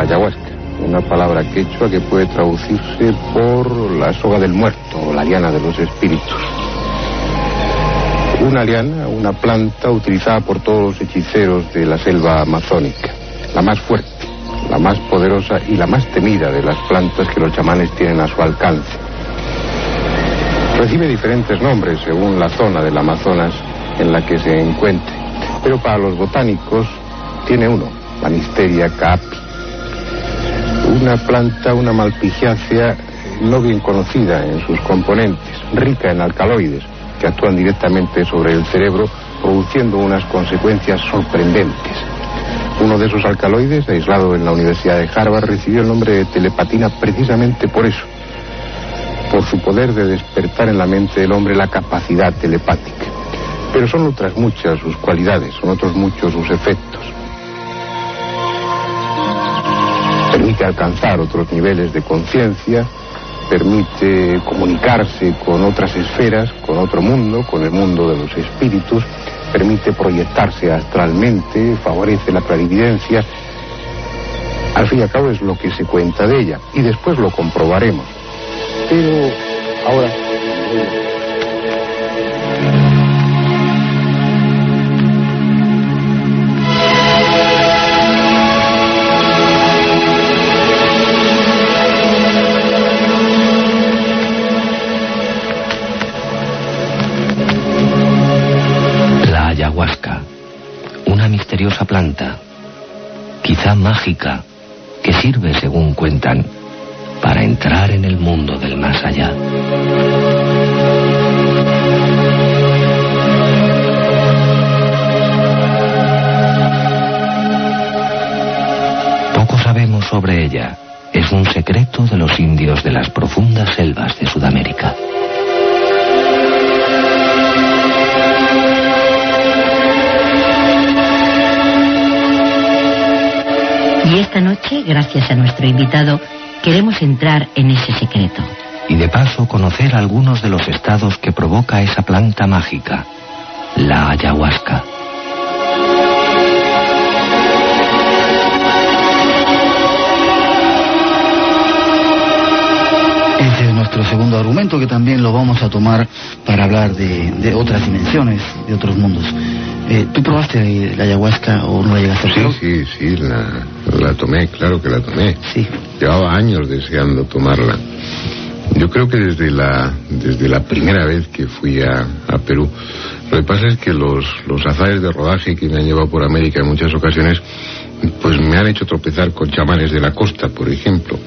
ayahuasca, una palabra quechua que puede traducirse por la soga del muerto o la liana de los espíritus. Una liana, una planta utilizada por todos los hechiceros de la selva amazónica, la más fuerte, la más poderosa y la más temida de las plantas que los chamanes tienen a su alcance. Recibe diferentes nombres según la zona del Amazonas en la que se encuentre, pero para los botánicos tiene uno, la Misteria. Una planta, una malpigiácea no bien conocida en sus componentes, rica en alcaloides que actúan directamente sobre el cerebro, produciendo unas consecuencias sorprendentes. Uno de esos alcaloides, aislado en la Universidad de Harvard, recibió el nombre de telepatina precisamente por eso, por su poder de despertar en la mente del hombre la capacidad telepática. Pero son otras muchas sus cualidades, son otros muchos sus efectos. Permite alcanzar otros niveles de conciencia, permite comunicarse con otras esferas, con otro mundo, con el mundo de los espíritus, permite proyectarse astralmente, favorece la clarividencia. Al fin y al cabo es lo que se cuenta de ella y después lo comprobaremos. Pero ahora... misteriosa planta, quizá mágica, que sirve, según cuentan, para entrar en el mundo del más allá. Poco sabemos sobre ella. Es un secreto de los indios de las profundas selvas de Sudamérica. Y esta noche, gracias a nuestro invitado, queremos entrar en ese secreto. y de paso conocer algunos de los estados que provoca esa planta mágica, la ayahuasca. Ese es nuestro segundo argumento que también lo vamos a tomar para hablar de, de otras dimensiones, de otros mundos. Eh, ¿Tú probaste la ayahuasca o no la llegaste a Sí, probar? sí, sí, la, la tomé, claro que la tomé. Sí. Llevaba años deseando tomarla. Yo creo que desde la, desde la primera vez que fui a, a Perú, lo que pasa es que los, los azares de rodaje que me han llevado por América en muchas ocasiones, pues me han hecho tropezar con chamanes de la costa, por ejemplo,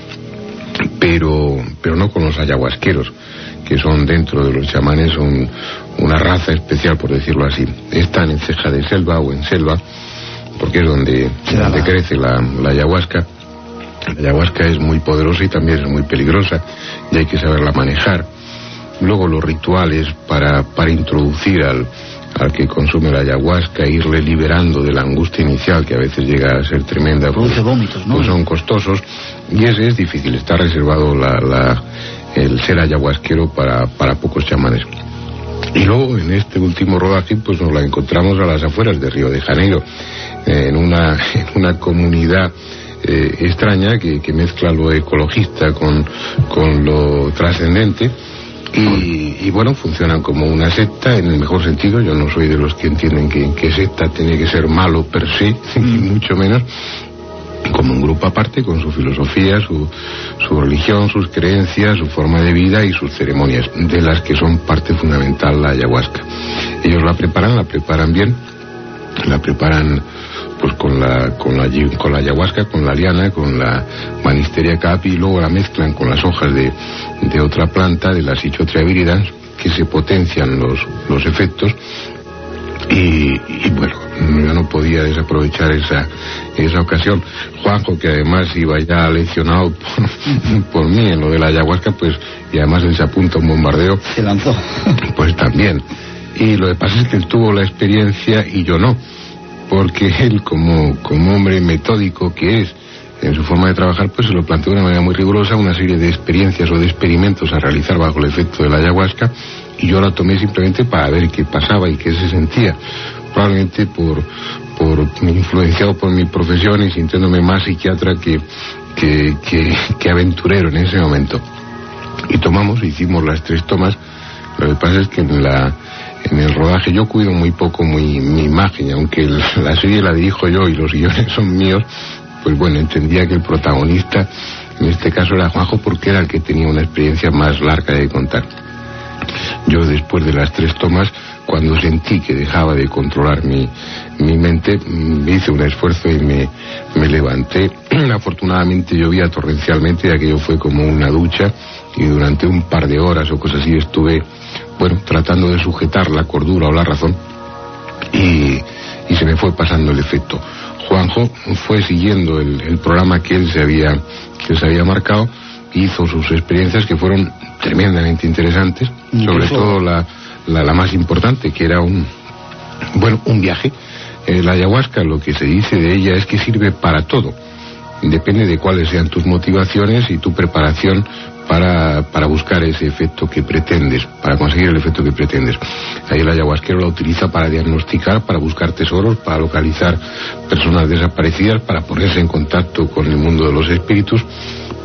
pero, pero no con los ayahuasqueros, que son dentro de los chamanes un- una raza especial, por decirlo así. Están en ceja de selva o en selva, porque es donde, crece la, la ayahuasca. La ayahuasca es muy poderosa y también es muy peligrosa y hay que saberla manejar. Luego los rituales para, para introducir al, al que consume la ayahuasca, irle liberando de la angustia inicial que a veces llega a ser tremenda. Pues- vómitos, ¿no? pues son costosos y ese es difícil. Está reservado la, la- el ser ayahuasquero para, para pocos chamanes. Y luego en este último rodaje pues nos la encontramos a las afueras de Río de Janeiro, en, una, en una comunidad eh, extraña que, que mezcla lo ecologista con, con lo trascendente. Y, y, bueno, funcionan como una secta en el mejor sentido. Yo no soy de los que entienden que, que secta tiene que ser malo per se, ni mucho menos como un grupo aparte con su filosofía, su, su religión, sus creencias, su forma de vida y sus ceremonias, de las que son parte fundamental la ayahuasca. Ellos la preparan, la preparan bien, la preparan pues con la, con la, con la ayahuasca, con la liana, con la manisteria capi y luego la mezclan con las hojas de, de otra planta, de la Cichotria viridans, que se potencian los, los efectos y, y bueno, yo no podía desaprovechar esa, esa ocasión. Juanjo, que además iba ya leccionado por, por mí en lo de la ayahuasca, pues, y además él se apunta un bombardeo, Se lanzó. pues también. Y lo que pasa es que él tuvo la experiencia y yo no, porque él como, como hombre metódico que es, en su forma de trabajar, pues se lo planteó de una manera muy rigurosa, una serie de experiencias o de experimentos a realizar bajo el efecto de la ayahuasca, y yo la tomé simplemente para ver qué pasaba y qué se sentía, probablemente por, por influenciado por mi profesión y sintiéndome más psiquiatra que, que, aventurero en ese momento. Y tomamos, hicimos las tres tomas. Lo que pasa es que en la en el rodaje yo cuido muy poco mi, mi imagen, aunque la serie la dirijo yo y los guiones son míos, pues bueno, entendía que el protagonista en este caso era Juanjo porque era el que tenía una experiencia más larga de contar. Yo después de las tres tomas, cuando sentí que dejaba de controlar mi, mi mente, mm, hice un esfuerzo y me, me levanté. Afortunadamente llovía torrencialmente y aquello fue como una ducha y durante un par de horas o cosas así estuve, bueno, tratando de sujetar la cordura o la razón y, y se me fue pasando el efecto. Juanjo fue siguiendo el, el programa que él se había, que se había marcado, hizo sus experiencias que fueron tremendamente interesantes, sobre todo la, la, más importante, que era un, bueno, un viaje. Eh, la ayahuasca, lo que se dice de ella es que sirve para todo. Depende de cuáles sean tus motivaciones y tu preparación para, para, buscar ese efecto que pretendes, para conseguir el efecto que pretendes. Ahí el ayahuasquero la utiliza para diagnosticar, para buscar tesoros, para localizar personas desaparecidas, para ponerse en contacto con el mundo de los espíritus,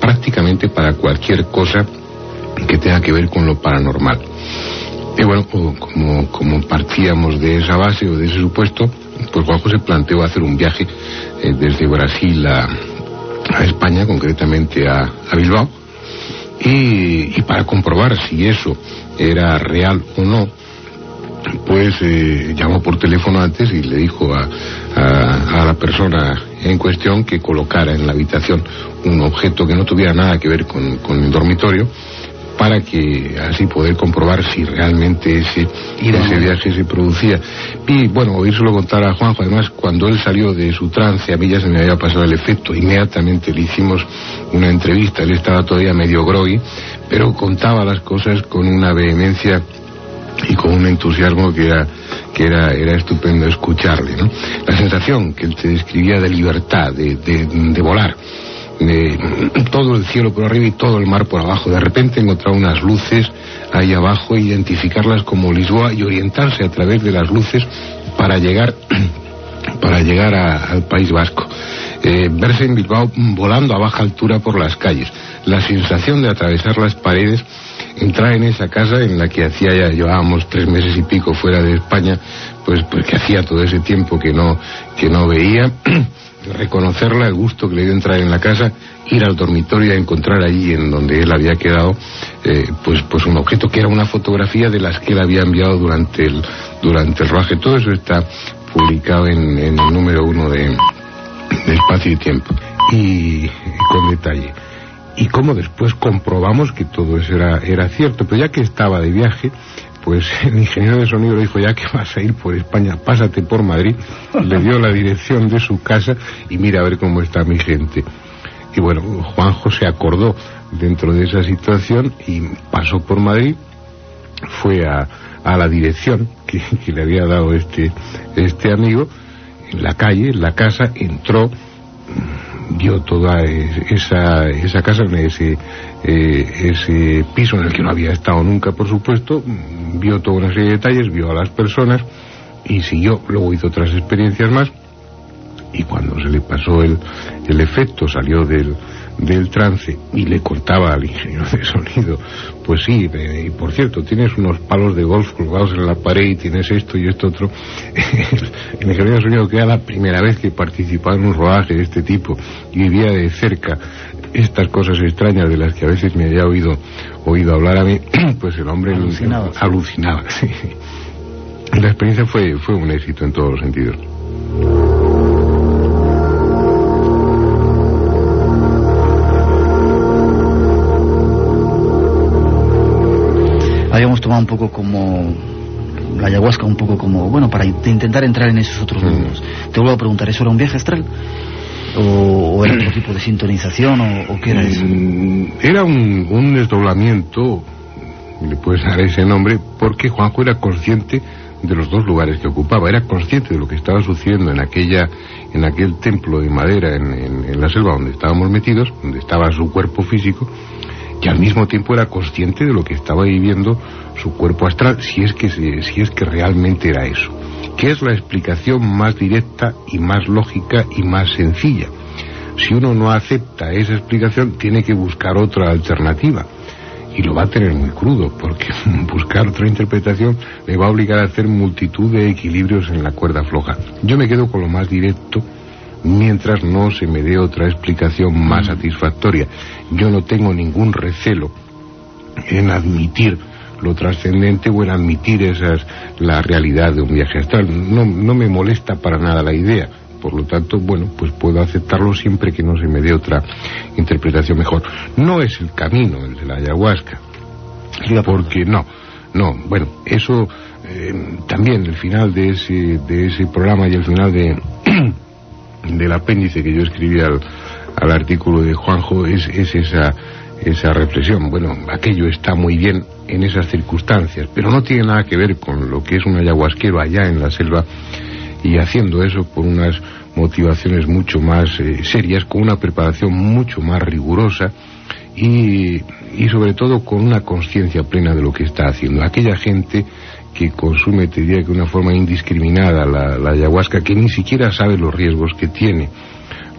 prácticamente para cualquier cosa que tenga que ver con lo paranormal. Y bueno, como, como partíamos de esa base o de ese supuesto, pues Juanjo se planteó hacer un viaje eh, desde Brasil a, a, España, concretamente a, a Bilbao, y, y, para comprobar si eso era real o no, pues eh, llamó por teléfono antes y le dijo a, a, a, la persona en cuestión que colocara en la habitación un objeto que no tuviera nada que ver con, con el dormitorio para que así poder comprobar si realmente ese, ese viaje se producía. Y bueno, oírselo contar a Juanjo, además cuando él salió de su trance, a mí ya se me había pasado el efecto, inmediatamente le hicimos una entrevista, él estaba todavía medio groggy, pero contaba las cosas con una vehemencia y con un entusiasmo que era que era, era estupendo escucharle, ¿no? La sensación que él te describía de libertad, de, de, de volar, todo el cielo por arriba y todo el mar por abajo. De repente encontrar unas luces ahí abajo, identificarlas como Lisboa y orientarse a través de las luces para llegar, para llegar al País Vasco. Eh, verse en Bilbao volando a baja altura por las calles. La sensación de atravesar las paredes, entrar en esa casa en la que hacía ya llevábamos tres meses y pico fuera de España, pues, pues que hacía todo ese tiempo que no, que no veía. reconocerla, el gusto que le dio entrar en la casa, ir al dormitorio a encontrar allí en donde él había quedado, eh, pues, pues un objeto que era una fotografía de las que él había enviado durante el, durante el rodaje. Todo eso está publicado en, el número uno de, Espacio y Tiempo. Y, con detalle. Y cómo después comprobamos que todo eso era, era cierto. Pero ya que estaba de viaje, pues el ingeniero de sonido le dijo, ya que vas a ir por España, pásate por Madrid, le dio la dirección de su casa y mira a ver cómo está mi gente. Y bueno, Juanjo se acordó dentro de esa situación y pasó por Madrid, fue a, a la dirección que, que, le había dado este, este amigo, en la calle, en la casa, entró, vio toda esa, esa casa, ese, eh, ese piso en el que no había estado nunca, por supuesto, vio toda una serie de detalles, vio a las personas y siguió, luego hizo otras experiencias más. Y cuando se le pasó el, el efecto, salió del, del trance y le contaba al ingeniero de sonido, pues sí, y por cierto, tienes unos palos de golf colgados en la pared y tienes esto y esto otro. el ingeniero de sonido que era la primera vez que participaba en un rodaje de este tipo y vivía de cerca estas cosas extrañas de las que a veces me había oído, oído hablar a mí, pues el hombre alucinaba. alucinaba sí. La experiencia fue, fue un éxito en todos los sentidos. Habíamos tomado un poco como la ayahuasca un poco como, bueno, para intentar entrar en esos otros mundos. Te vuelvo a preguntar, ¿eso era un viaje astral? ¿O, o era otro tipo de sintonización? ¿O, o qué era eso? Mm, Era un, un desdoblamiento, le puedes dar ese nombre, porque Juanjo era consciente de los dos lugares que ocupaba, era consciente de lo que estaba sucediendo en aquella, en aquel templo de madera en, en, en la selva donde estábamos metidos, donde estaba su cuerpo físico, que al mismo tiempo era consciente de lo que estaba viviendo su cuerpo astral, si es que, si es que realmente era eso. que es la explicación más directa y más lógica y más sencilla. Si uno no acepta esa explicación, tiene que buscar otra alternativa. Y lo va a tener muy crudo, porque buscar otra interpretación le va a obligar a hacer multitud de equilibrios en la cuerda floja. Yo me quedo con lo más directo mientras no se me dé otra explicación más satisfactoria. Yo no tengo ningún recelo en admitir lo trascendente o en admitir esas, la realidad de un viaje astral. No, no me molesta para nada la idea. Por lo tanto, bueno, pues puedo aceptarlo siempre que no se me dé otra interpretación mejor. No es el camino el de la ayahuasca. Porque no, no, bueno, eso eh, también el final de ese, de ese programa y el final de, del apéndice que yo escribí al, al artículo de Juanjo es, es esa, esa reflexión. Bueno, aquello está muy bien en esas circunstancias, pero no tiene nada que ver con lo que es un ayahuasquero allá en la selva y haciendo eso por unas motivaciones mucho más eh, serias, con una preparación mucho más rigurosa y, y sobre todo con una conciencia plena de lo que está haciendo. Aquella gente que consume, te diría que de una forma indiscriminada la, ayahuasca, que ni siquiera sabe los riesgos que tiene.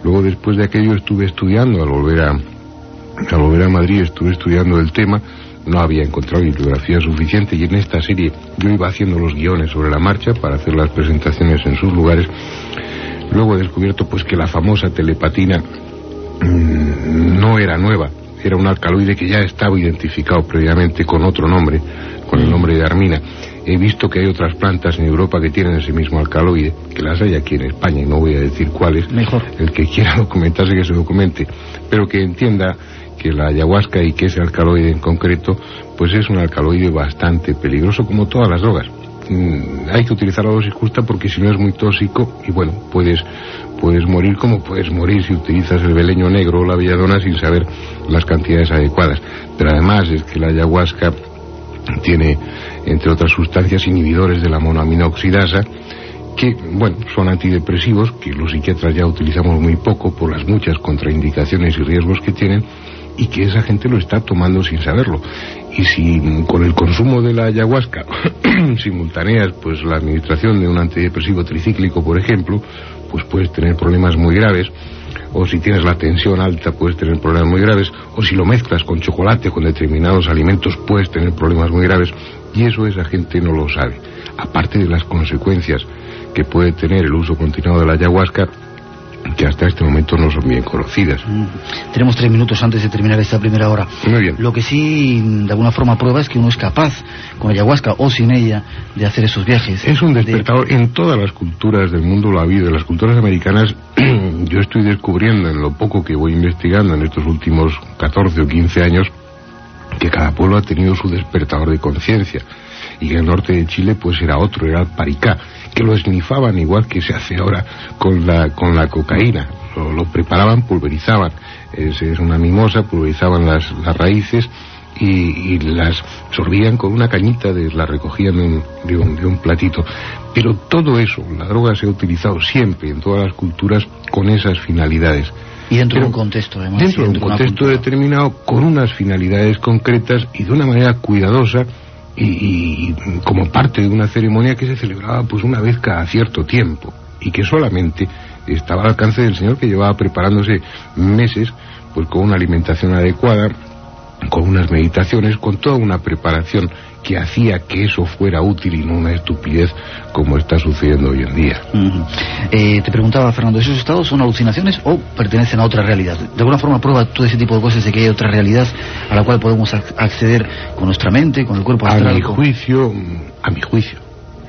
Luego después de aquello estuve estudiando, al volver a, al volver a Madrid estuve estudiando el tema, no había encontrado bibliografía suficiente y en esta serie yo iba haciendo los guiones sobre la marcha para hacer las presentaciones en sus lugares. Luego he descubierto pues que la famosa telepatina mmm, no era nueva, era un alcaloide que ya estaba identificado previamente con otro nombre, con el nombre de Armina. He visto que hay otras plantas en Europa que tienen ese mismo alcaloide, que las hay aquí en España y no voy a decir cuáles. Mejor. El que quiera documentarse que se documente, pero que entienda que la ayahuasca y que ese alcaloide en concreto, pues es un alcaloide bastante peligroso como todas las drogas. Mm, hay que utilizar la dosis justa porque si no es muy tóxico y bueno, puedes, puedes morir como puedes morir si utilizas el beleño negro o la belladona sin saber las cantidades adecuadas. Pero además es que la ayahuasca tiene, entre otras sustancias, inhibidores de la monoaminoxidasa que, bueno, son antidepresivos, que los psiquiatras ya utilizamos muy poco por las muchas contraindicaciones y riesgos que tienen, y que esa gente lo está tomando sin saberlo. Y si con el consumo de la ayahuasca simultaneas pues la administración de un antidepresivo tricíclico, por ejemplo, pues puedes tener problemas muy graves, o si tienes la tensión alta puedes tener problemas muy graves, o si lo mezclas con chocolate, con determinados alimentos, puedes tener problemas muy graves, y eso esa gente no lo sabe. Aparte de las consecuencias que puede tener el uso continuado de la ayahuasca, que hasta este momento no son bien conocidas. Mm. Tenemos tres minutos antes de terminar esta primera hora. Muy bien. Lo que sí, de alguna forma, prueba es que uno es capaz, con ayahuasca o sin ella, de hacer esos viajes. Es un De- despertador. En todas las culturas del mundo lo ha habido. En las culturas americanas, yo estoy descubriendo, en lo poco que voy investigando en estos últimos 14 o 15 años, que cada pueblo ha tenido su despertador de conciencia. Y en el norte de Chile, pues era otro, era el paricá, que lo esnifaban igual que se hace ahora con la, con la cocaína. Lo, lo preparaban, pulverizaban. Es, es una mimosa, pulverizaban las, las raíces y, y las sorbían con una cañita, de, la recogían de un, de, un, de un platito. Pero todo eso, la droga se ha utilizado siempre en todas las culturas con esas finalidades. Y dentro de un contexto, además. Dentro de un contexto determinado, con unas finalidades concretas y de una manera cuidadosa y, y como parte de una ceremonia que se celebraba pues una vez cada cierto tiempo y que solamente estaba al alcance del Señor que llevaba preparándose meses pues con una alimentación adecuada, con unas meditaciones, con toda una preparación que hacía que eso fuera útil y no una estupidez como está sucediendo hoy en día. Eh, te preguntaba, Fernando, ¿esos estados son alucinaciones o pertenecen a otra realidad? De alguna forma prueba todo ese tipo de cosas de que hay otra realidad a la cual podemos ac- acceder con nuestra mente, con el cuerpo A astral. mi con- juicio, a mi juicio,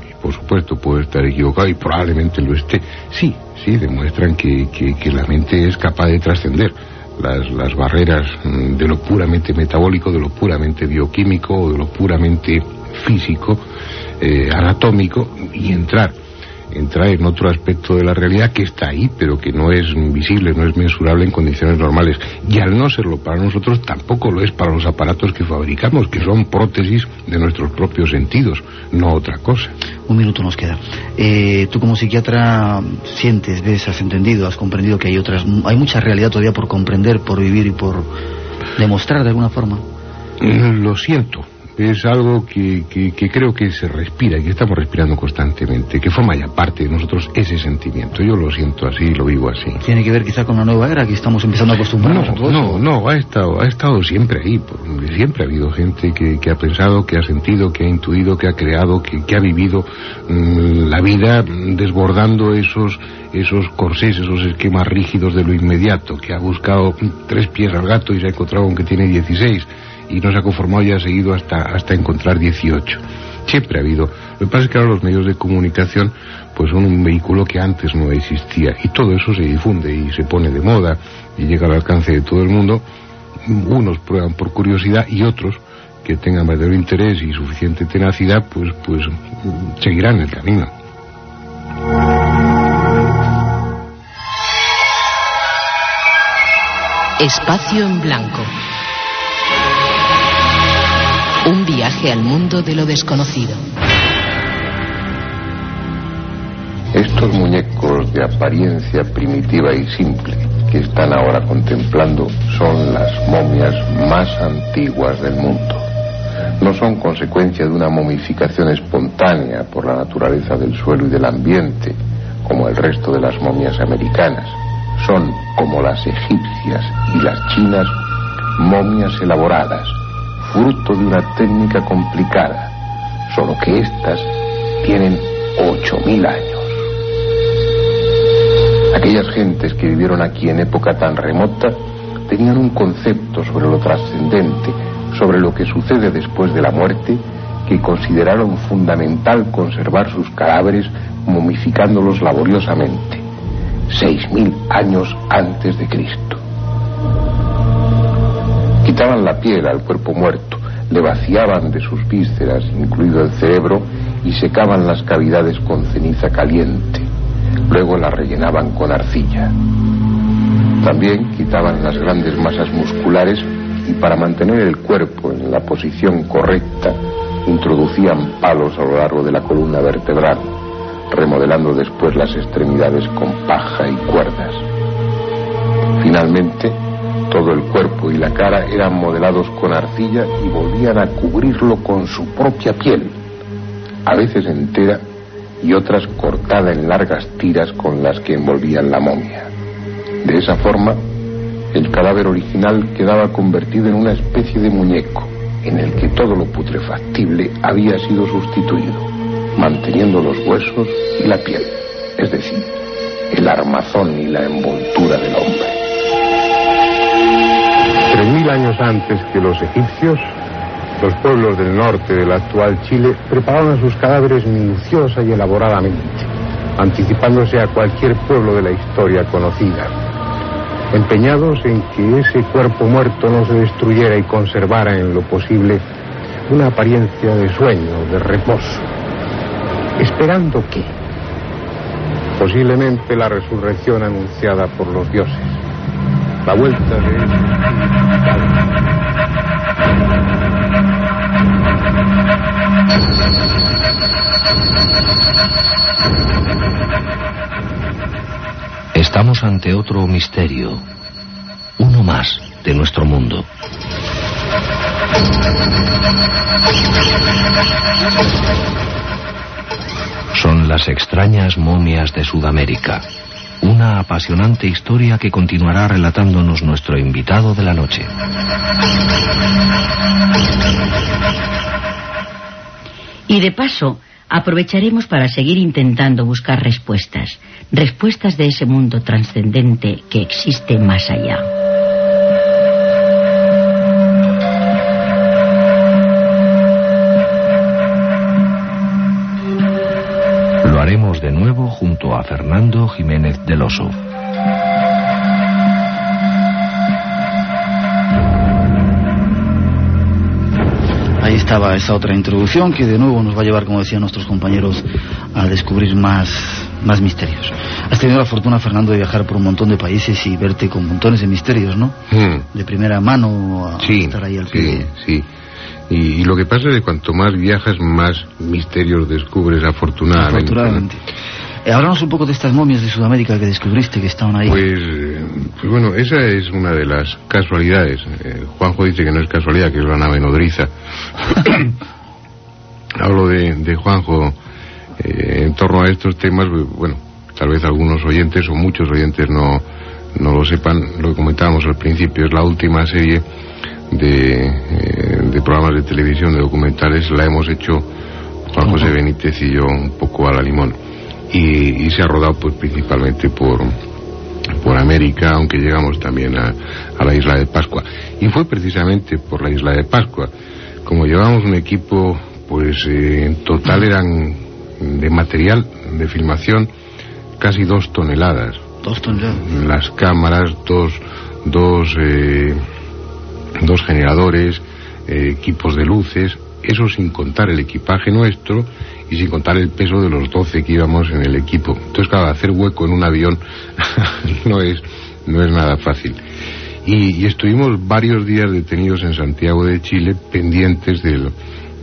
y por supuesto puedo estar equivocado y probablemente lo esté, sí, sí, demuestran que, que- que la mente es capaz de trascender las, las barreras mm, de lo puramente metabólico, de lo puramente bioquímico de lo puramente físico, eh, anatómico y entrar entrar en otro aspecto de la realidad que está ahí, pero que no es visible, no es mensurable en condiciones normales. Y al no serlo para nosotros, tampoco lo es para los aparatos que fabricamos, que son prótesis de nuestros propios sentidos, no otra cosa. Un minuto nos queda. Eh, tú como psiquiatra sientes, ves, has entendido, has comprendido que hay otras, hay mucha realidad todavía por comprender, por vivir y por demostrar de alguna forma. Lo siento, es algo que, que, que creo que se respira y que estamos respirando constantemente, que forma ya parte de nosotros ese sentimiento. Yo lo siento así, lo vivo así. Tiene que ver quizá con la nueva era que estamos empezando a acostumbrarnos a todo No, eso. no, ha estado, ha estado siempre ahí. Siempre ha habido gente que, que ha pensado, que ha sentido, que ha intuido, que ha creado, que, que ha vivido mm, la vida desbordando esos, esos corsés, esos esquemas rígidos de lo inmediato, que ha buscado tres pies al gato y se ha encontrado con que tiene 16 y no se ha conformado y ha seguido hasta, hasta encontrar 18. Siempre ha habido. Lo que pasa es que ahora los medios de comunicación pues son un vehículo que antes no existía y todo eso se difunde y se pone de moda y llega al alcance de todo el mundo. Unos prueban por curiosidad y otros que tengan verdadero interés y suficiente tenacidad pues pues seguirán el camino. Espacio en blanco. Un viaje al mundo de lo desconocido. Estos muñecos de apariencia primitiva y simple que están ahora contemplando son las momias más antiguas del mundo. No son consecuencia de una momificación espontánea por la naturaleza del suelo y del ambiente, como el resto de las momias americanas. Son, como las egipcias y las chinas, momias elaboradas, fruto de una técnica complicada, solo que éstas tienen 8.000 años. Aquellas gentes que vivieron aquí en época tan remota tenían un concepto sobre lo trascendente, sobre lo que sucede después de la muerte, que consideraron fundamental conservar sus cadáveres momificándolos laboriosamente, seis mil años antes de Cristo. La piel al cuerpo muerto, le vaciaban de sus vísceras, incluido el cerebro, y secaban las cavidades con ceniza caliente. Luego las rellenaban con arcilla. También quitaban las grandes masas musculares y para mantener el cuerpo en la posición correcta introducían palos a lo largo de la columna vertebral, remodelando después las extremidades con paja y cuerdas. Finalmente, todo el cuerpo y la cara eran modelados con arcilla y volvían a cubrirlo con su propia piel, a veces entera y otras cortada en largas tiras con las que envolvían la momia. De esa forma, el cadáver original quedaba convertido en una especie de muñeco, en el que todo lo putrefactible había sido sustituido, manteniendo los huesos y la piel, es decir, el armazón y la envoltura del hombre. Mil años antes que los egipcios, los pueblos del norte del actual Chile preparaban sus cadáveres minuciosa y elaboradamente, anticipándose a cualquier pueblo de la historia conocida, empeñados en que ese cuerpo muerto no se destruyera y conservara en lo posible una apariencia de sueño, de reposo, esperando que, posiblemente la resurrección anunciada por los dioses, la vuelta de Estamos ante otro misterio, uno más de nuestro mundo. Son las extrañas momias de Sudamérica, una apasionante historia que continuará relatándonos nuestro invitado de la noche. Y de paso, aprovecharemos para seguir intentando buscar respuestas, respuestas de ese mundo trascendente que existe más allá. Lo haremos de nuevo junto a Fernando Jiménez del Oso. Ahí estaba esa otra introducción que de nuevo nos va a llevar, como decían nuestros compañeros, a descubrir más, más misterios. Has tenido la fortuna, Fernando, de viajar por un montón de países y verte con montones de misterios, ¿no? Hmm. De primera mano a Sí, estar ahí al sí, pie. sí. Y, y lo que pasa es que cuanto más viajas, más misterios descubres, afortunadamente. Afortunadamente. Eh, háblanos un poco de estas momias de Sudamérica que descubriste que estaban ahí. Pues, eh, pues bueno, esa es una de las casualidades. Eh, Juanjo dice que no es casualidad, que es la nave nodriza. hablo de, de Juanjo eh, en torno a estos temas, bueno, tal vez algunos oyentes o muchos oyentes no, no lo sepan, lo que comentábamos al principio, es la última serie de, eh, de programas de televisión, de documentales, la hemos hecho Juan José Benítez y yo un poco a la limón. Y, y se ha rodado pues principalmente por, por América, aunque llegamos también a, a, la isla de Pascua. Y fue precisamente por la isla de Pascua. Como llevamos un equipo, pues eh, en total eran de material de filmación casi dos toneladas. Dos toneladas. Las cámaras, dos, dos, eh, dos generadores, eh, equipos de luces, eso sin contar el equipaje nuestro y sin contar el peso de los 12 que íbamos en el equipo. Entonces, claro, hacer hueco en un avión no es, no es nada fácil. Y, y, estuvimos varios días detenidos en Santiago de Chile pendientes del,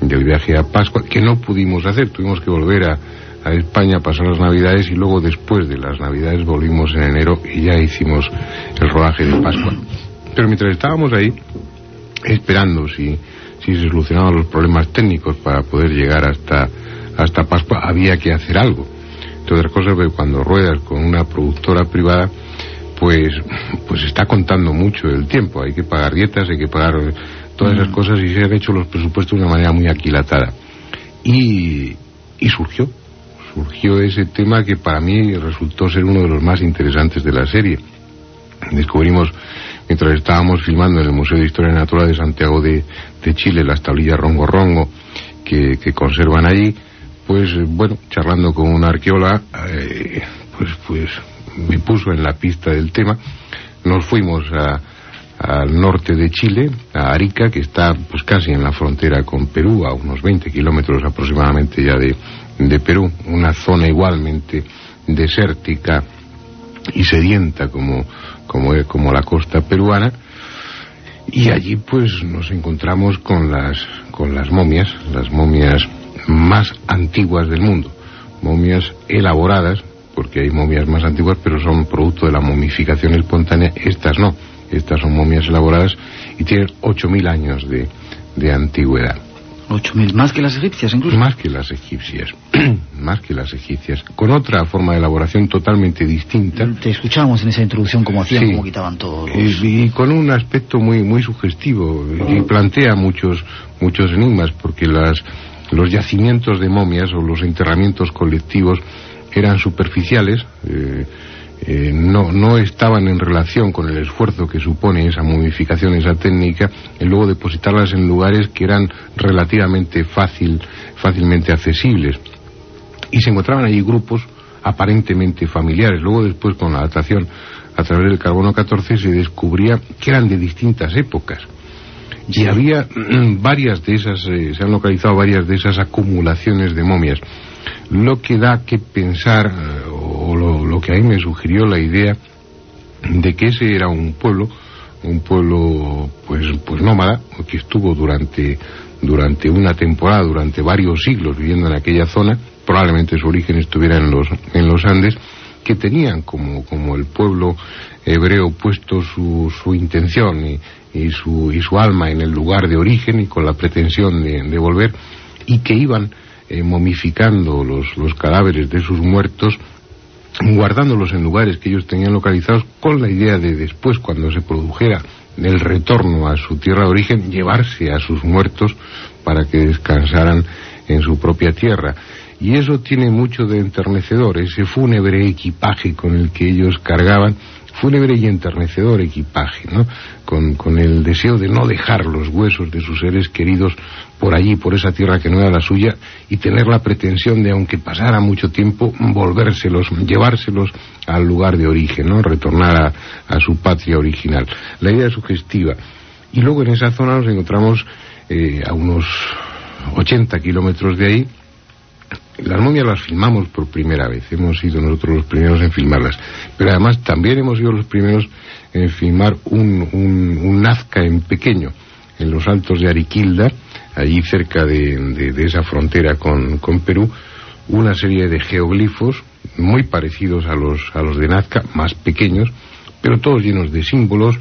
del viaje a Pascua, que no pudimos hacer. Tuvimos que volver a, a España pasar las Navidades y luego después de las Navidades volvimos en enero y ya hicimos el rodaje de Pascua. Pero mientras estábamos ahí, esperando si, si se solucionaban los problemas técnicos para poder llegar hasta, hasta Pascua, había que hacer algo. Entre otras cosas, que cuando ruedas con una productora privada, pues, pues está contando mucho el tiempo. Hay que pagar dietas, hay que pagar todas esas cosas y se han hecho los presupuestos de una manera muy aquilatada. Y, y surgió, surgió ese tema que para mí resultó ser uno de los más interesantes de la serie. Descubrimos, mientras estábamos filmando en el Museo de Historia Natural de Santiago de, Chile, las tablillas Rongo Rongo que, que, conservan allí, pues bueno, charlando con una arqueóloga, eh, pues, pues me puso en la pista del tema. Nos fuimos a, al norte de Chile, a Arica, que está pues casi en la frontera con Perú, a unos 20 kilómetros aproximadamente ya de, de Perú, una zona igualmente desértica y sedienta como, como, como la costa peruana, y allí pues nos encontramos con las, con las momias, las momias más antiguas del mundo, momias elaboradas, porque hay momias más antiguas, pero son producto de la momificación espontánea, estas no, estas son momias elaboradas y tienen 8.000 años de, de antigüedad. 8.000, más que las egipcias incluso. Más que las egipcias, más que las egipcias, con otra forma de elaboración totalmente distinta. Te escuchábamos en esa introducción cómo hacían, sí. cómo quitaban todos. Los... Y, y, con un aspecto muy muy sugestivo y plantea muchos muchos enigmas porque las los yacimientos de momias o los enterramientos colectivos eran superficiales. Eh, eh, no, no estaban en relación con el esfuerzo que supone esa momificación, esa técnica, y luego depositarlas en lugares que eran relativamente fácil, fácilmente accesibles. Y se encontraban allí grupos aparentemente familiares. Luego después con la datación a través del carbono 14 se descubría que eran de distintas épocas. Y había varias de esas, eh, se han localizado varias de esas acumulaciones de momias, lo que da que pensar, o lo, lo, que a mí me sugirió la idea de que ese era un pueblo, un pueblo pues, pues nómada, que estuvo durante, durante una temporada, durante varios siglos viviendo en aquella zona, probablemente su origen estuviera en los, en los Andes, que tenían como, como el pueblo hebreo puesto su, su intención y, y, su, y su alma en el lugar de origen y con la pretensión de, de volver, y que iban eh, momificando los, los cadáveres de sus muertos, guardándolos en lugares que ellos tenían localizados con la idea de después, cuando se produjera el retorno a su tierra de origen, llevarse a sus muertos para que descansaran en su propia tierra. Y eso tiene mucho de enternecedor, ese fúnebre equipaje con el que ellos cargaban, fúnebre y enternecedor equipaje, ¿no? Con, con, el deseo de no dejar los huesos de sus seres queridos por allí, por esa tierra que no era la suya, y tener la pretensión de, aunque pasara mucho tiempo, volvérselos, llevárselos al lugar de origen, ¿no? Retornar a, a su patria original. La idea es sugestiva. Y luego en esa zona nos encontramos eh, a unos 80 kilómetros de ahí, las momias las filmamos por primera vez, hemos sido nosotros los primeros en filmarlas, pero además también hemos sido los primeros en filmar un, un, Nazca en pequeño, en los altos de Ariquilda, allí cerca de, de, de esa frontera con, con, Perú, una serie de geoglifos muy parecidos a los, a los de Nazca, más pequeños, pero todos llenos de símbolos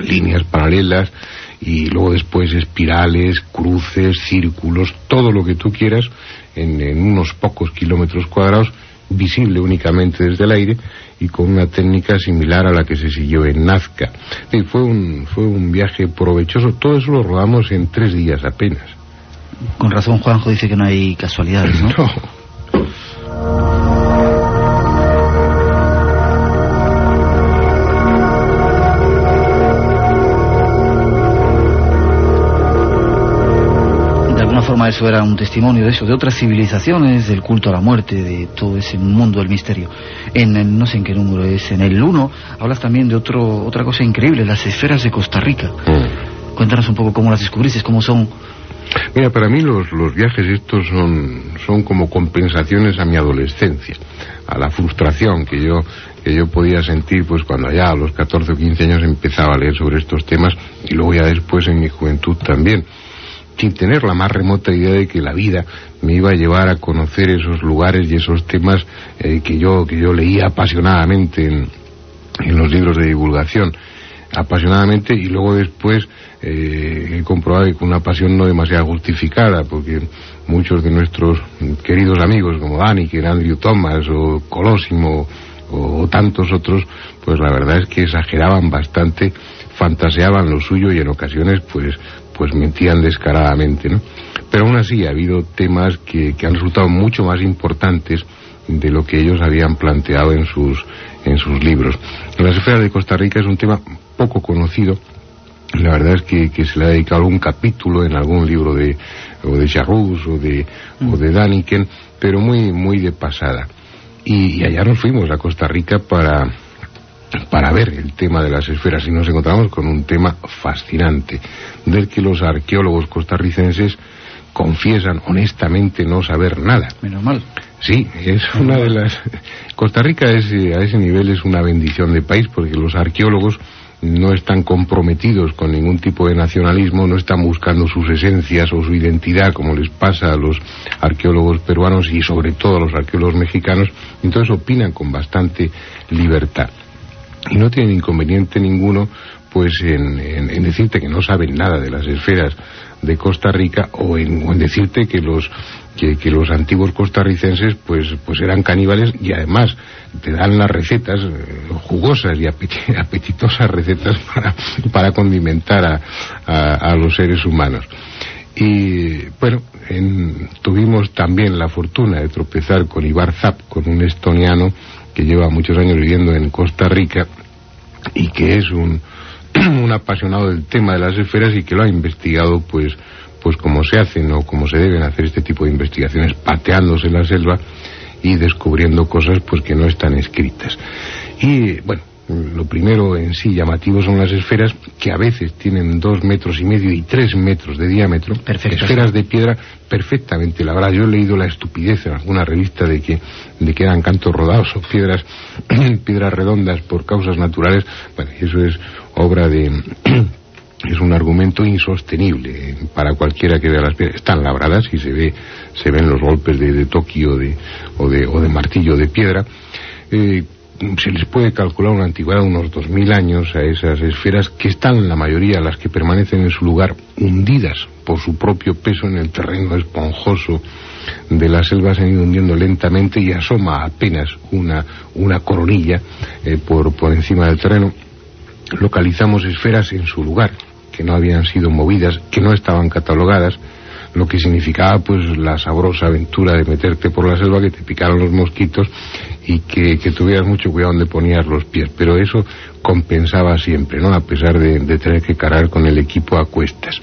líneas paralelas y luego después espirales, cruces, círculos, todo lo que tú quieras en, en unos pocos kilómetros cuadrados, visible únicamente desde el aire y con una técnica similar a la que se siguió en Nazca. Y fue un, fue un viaje provechoso, todo eso lo rodamos en tres días apenas. Con razón Juanjo dice que no hay casualidades, ¿no? No. Eso era un testimonio de eso, de otras civilizaciones, del culto a la muerte, de todo ese mundo del misterio. En, el- no sé en qué número es, en el 1 hablas también de otro, otra cosa increíble, las esferas de Costa Rica. Mm. Cuéntanos un poco cómo las descubriste, cómo son. Mira, para mí los, los viajes estos son, son como compensaciones a mi adolescencia, a la frustración que yo, que yo podía sentir pues cuando allá a los 14 o 15 años empezaba a leer sobre estos temas y luego ya después en mi juventud también, sin tener la más remota idea de que la vida me iba a llevar a conocer esos lugares y esos temas eh, que, yo, que yo leía apasionadamente en, en los libros de divulgación. Apasionadamente y luego después eh, he comprobado que con una pasión no demasiado justificada porque muchos de nuestros queridos amigos como Dani, que era Andrew Thomas o Colosimo o, tantos otros pues la verdad es que exageraban bastante fantaseaban lo suyo y en ocasiones pues pues mentían descaradamente ¿no? pero aún así ha habido temas que, que han resultado mucho más importantes de lo que ellos habían planteado en sus, en sus libros. Las esferas de Costa Rica es un tema poco conocido. La verdad es que, que se le ha dedicado algún capítulo en algún libro de, o de o de, o de Daniken, pero muy, muy de pasada. Y, y allá nos fuimos a Costa Rica para, para ver el tema de las esferas y nos encontramos con un tema fascinante, del que los arqueólogos costarricenses confiesan honestamente no saber nada. Menos mal. Sí, es una de las... Costa Rica es, eh, a ese nivel es una bendición de país porque los arqueólogos no están comprometidos con ningún tipo de nacionalismo, no están buscando sus esencias o su identidad como les pasa a los arqueólogos peruanos y sobre todo a los arqueólogos mexicanos, entonces opinan con bastante libertad. Y no tienen inconveniente ninguno pues en, en- decirte que no saben nada de las esferas de Costa Rica o en, en decirte que los que, los antiguos costarricenses pues pues eran caníbales y además te dan las recetas eh, jugosas y apeti- apetitosas recetas para, para condimentar a, a- a los seres humanos. Y bueno, en- tuvimos también la fortuna de tropezar con Ibar Zap, con un estoniano que lleva muchos años viviendo en Costa Rica y que es un, un apasionado del tema de las esferas y que lo ha investigado pues pues como se hacen o como se deben hacer este tipo de investigaciones pateándose en la selva y descubriendo cosas pues que no están escritas. Y bueno lo primero en sí llamativo son las esferas que a veces tienen dos metros y medio y tres metros de diámetro Perfecto. esferas de piedra perfectamente labradas yo he leído la estupidez en alguna revista de que de que eran cantos rodados o piedras piedras redondas por causas naturales bueno eso es obra de es un argumento insostenible para cualquiera que vea las piedras. Están labradas y se ve se ven los golpes de, de toque o de, o de o de martillo de piedra. Eh, se les puede calcular una antigüedad de unos 2.000 años a esas esferas que están, la mayoría, las que permanecen en su lugar, hundidas por su propio peso en el terreno esponjoso de la selva, se han ido hundiendo lentamente y asoma apenas una, una coronilla eh, por, por encima del terreno. Localizamos esferas en su lugar, que no habían sido movidas, que no estaban catalogadas, lo que significaba pues la sabrosa aventura de meterte por la selva, que te picaron los mosquitos y que, que tuvieras mucho cuidado donde ponías los pies. Pero eso compensaba siempre, ¿no? A pesar de, tener que cargar con el equipo a cuestas.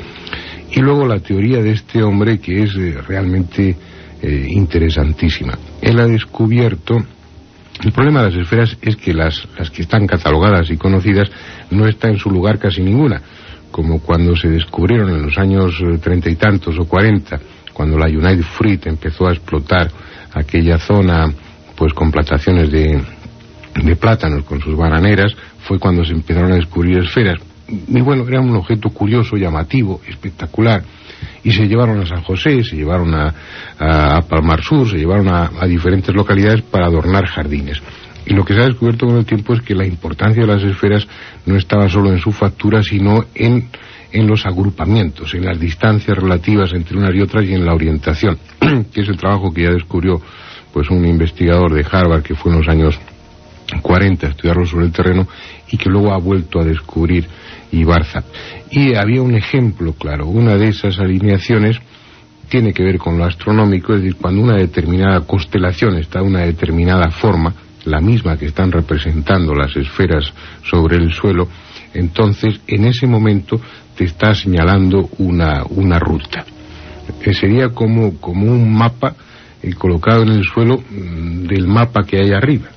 Y luego la teoría de este hombre que es eh, realmente eh, interesantísima. Él ha descubierto el problema de las esferas es que las, las que están catalogadas y conocidas no está en su lugar casi ninguna, como cuando se descubrieron en los años eh, treinta y tantos o cuarenta, cuando la United Fruit empezó a explotar aquella zona pues con plantaciones de, de plátanos con sus bananeras, fue cuando se empezaron a descubrir esferas. Y bueno, era un objeto curioso, llamativo, espectacular. Y se llevaron a San José, se llevaron a, a, Palmar Sur, se llevaron a diferentes localidades para adornar jardines. Y lo que se ha descubierto con el tiempo es que la importancia de las esferas no estaba solo en su factura, sino en, en los agrupamientos, en las distancias relativas entre unas y otras y en la orientación, que es el trabajo que ya descubrió pues un investigador de Harvard que fue en los años 40 a estudiarlo sobre el terreno y que luego ha vuelto a descubrir Ibarzap. Y había un ejemplo claro, una de esas alineaciones tiene que ver con lo astronómico, es decir, cuando una determinada constelación está de una determinada forma, la misma que están representando las esferas sobre el suelo, entonces en ese momento te está señalando una, una ruta. Que sería como, como un mapa eh, colocado en el suelo mm, del mapa que hay arriba.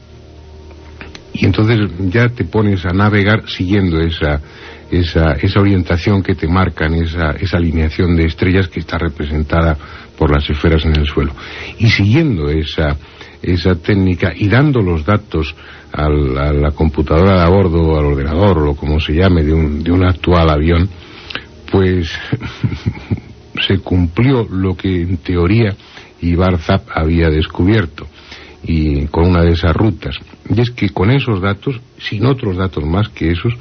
Y entonces ya te pones a navegar siguiendo esa, esa, esa orientación que te marcan, esa, esa alineación de estrellas que está representada por las esferas en el suelo. Y siguiendo esa, esa técnica y dando los datos a la, computadora de a bordo, al ordenador o como se llame de un, de un actual avión, pues se cumplió lo que en teoría Ibar Zap había descubierto y con una de esas rutas. Y es que con esos datos, sin otros datos más que esos,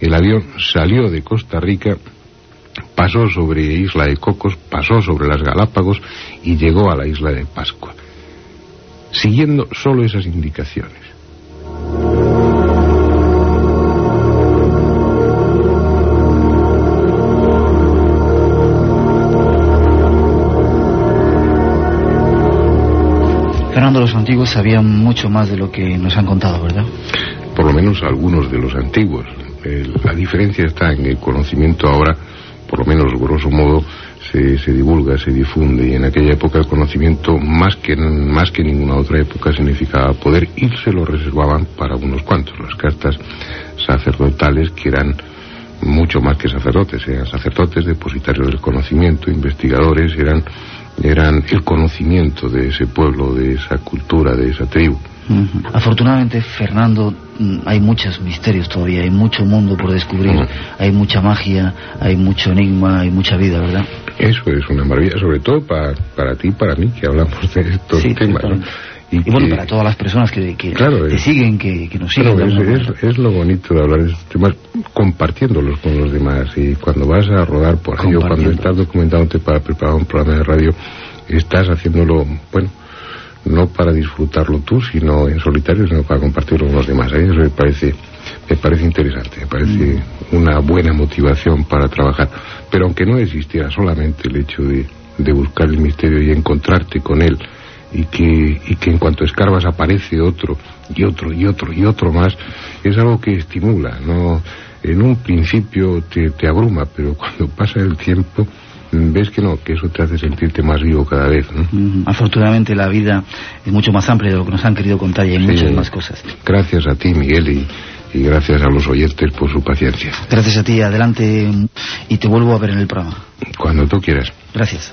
el avión salió de Costa Rica, pasó sobre Isla de Cocos, pasó sobre las Galápagos y llegó a la isla de Pascua, siguiendo solo esas indicaciones. Fernando, los antiguos sabían mucho más de lo que nos han contado, ¿verdad? Por lo menos algunos de los antiguos. la diferencia está en el conocimiento ahora, por lo menos grosso modo, se, se, divulga, se difunde y en aquella época el conocimiento más que más que ninguna otra época significaba poder y se lo reservaban para unos cuantos. Las cartas sacerdotales que eran mucho más que sacerdotes, eran sacerdotes, depositarios del conocimiento, investigadores, eran eran el conocimiento de ese pueblo, de esa cultura, de esa tribu. Afortunadamente, Fernando, mm, hay muchos misterios todavía, hay mucho mundo por descubrir, hay mucha magia, hay mucho enigma, hay mucha vida, ¿verdad? Eso es una maravilla, sobre todo para, para ti y para mí, que hablamos de estos temas. Y, bueno, para todas las personas que, que te siguen, que, nos siguen. es, lo bonito de hablar de estos temas, compartiéndolos con los demás. Y cuando vas a rodar por ahí o cuando estás documentándote para preparar un programa de radio, estás haciéndolo, bueno, no para disfrutarlo tú, sino en solitario, sino para compartirlo con los demás. Eso me parece, me parece interesante, me parece mm. una buena motivación para trabajar. Pero aunque no existiera solamente el hecho de, de buscar el misterio y encontrarte con él, y que, y que en cuanto escarbas aparece otro y otro y otro y otro más, es algo que estimula, no en un principio te, te abruma, pero cuando pasa el tiempo mm, ves que no, que eso te hace sentirte más vivo cada vez. Afortunadamente la vida es mucho más amplia de lo que nos han querido contar y hay muchas más cosas. Gracias a ti, Miguel, y, y gracias a los oyentes por su paciencia. Gracias a ti, adelante y te vuelvo a ver en el programa. Cuando tú quieras. Gracias.